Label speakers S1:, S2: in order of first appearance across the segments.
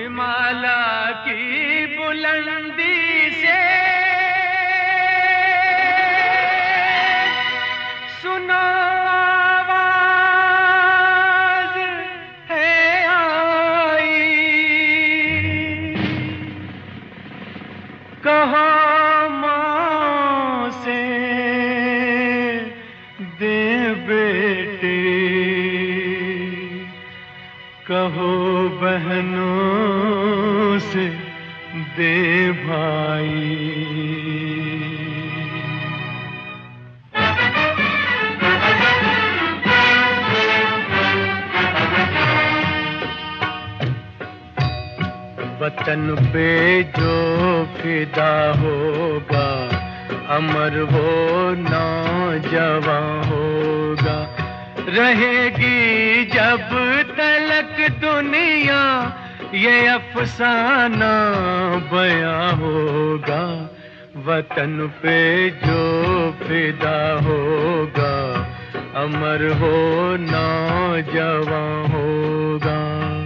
S1: हिमाला की बुलंदी से। सुनो है आई। से कहो बहनों वतन पे जो फिदा होगा अमर वो नौजवां होगा। रहेगी जब तलक दुनिया ये अफसाना बया होगा वतन पे जो फिदा होगा अमर हो नौजवान होगा।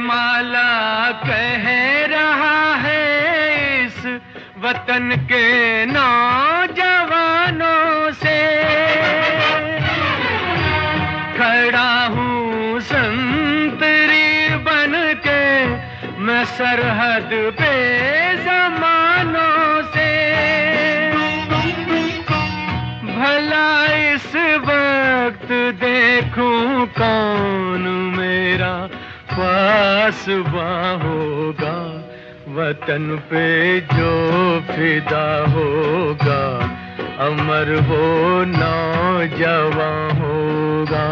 S1: हिमाला कह रहा है इस वतन के नौजवानों से। खड़ा हूँ संतरी बन के मैं सरहद पे जमानों से। भला इस वक्त देखूँ कौन पास होगा वतन पे जो फिदा होगा अमर वो नौजवां होगा।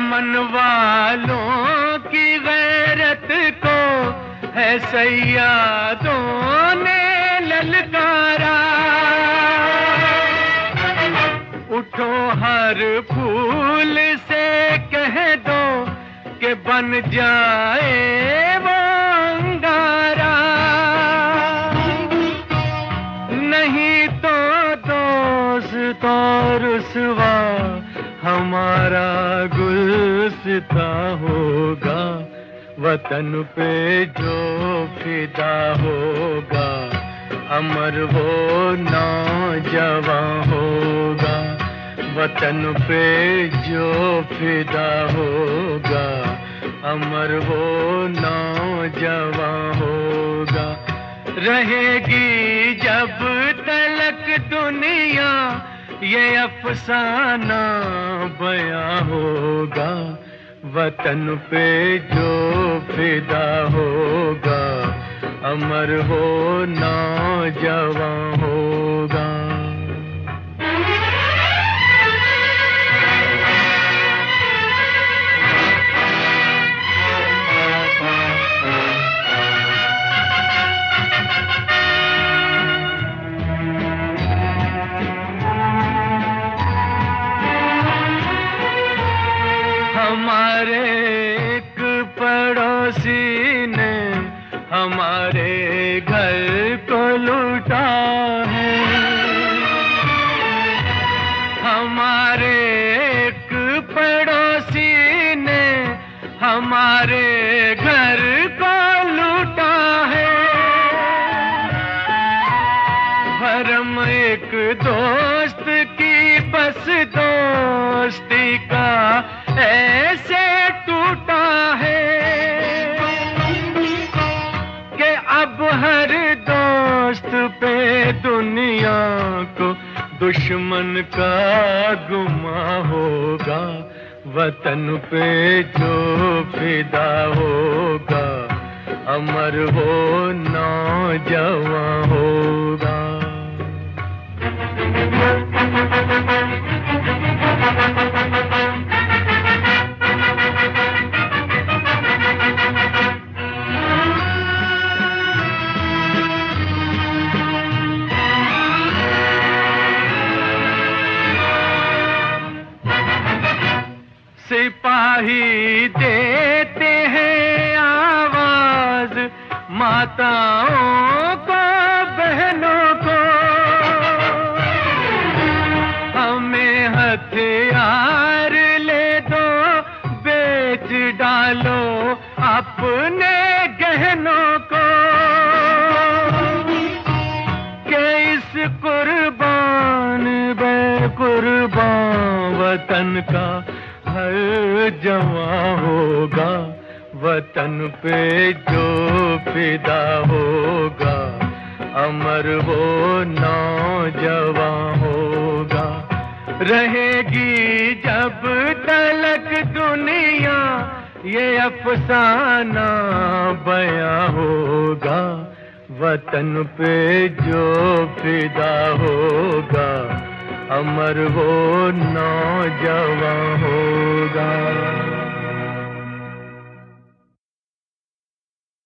S1: चमन वालों की गैरत को है सैयादों ने ललकारा। उठो हर फूल से कह दो कि बन जाए वो अंगारा। नहीं तो दोस्त और रुसवा गुलसिता होगा, वतन पे जो फिदा होगा, अमर वो नौजवां होगा, वतन पे जो फिदा होगा, अमर वो नौजवां होगा। रहेगी जब तलक दुनिया, ये अफसाना बया होगा वतन पे जो फिदा होगा अमर हो नौजवान होगा। हमारे घर को लूटा है। हमारे एक पड़ोसी ने हमारे घर को लूटा है। भरम एक दोस्त की बस दोस्ती का ऐसे दुश्मन का गुमा होगा वतन पे जो फिदा होगा अमर वो नौजवान होगा। माताओं को, बहनों को। हमें हथियार ले दो, बेच डालो अपने गहनों को। के इस कुर्बान बे कुर्बान वतन का हर जवा होगा। वतन पे जो फिदा होगा, अमर वो नौजवान होगा। रहेगी जब तलक दुनिया, ये अफसाना बया होगा। वतन पे जो फिदा होगा, अमर वो नौजवान होगा।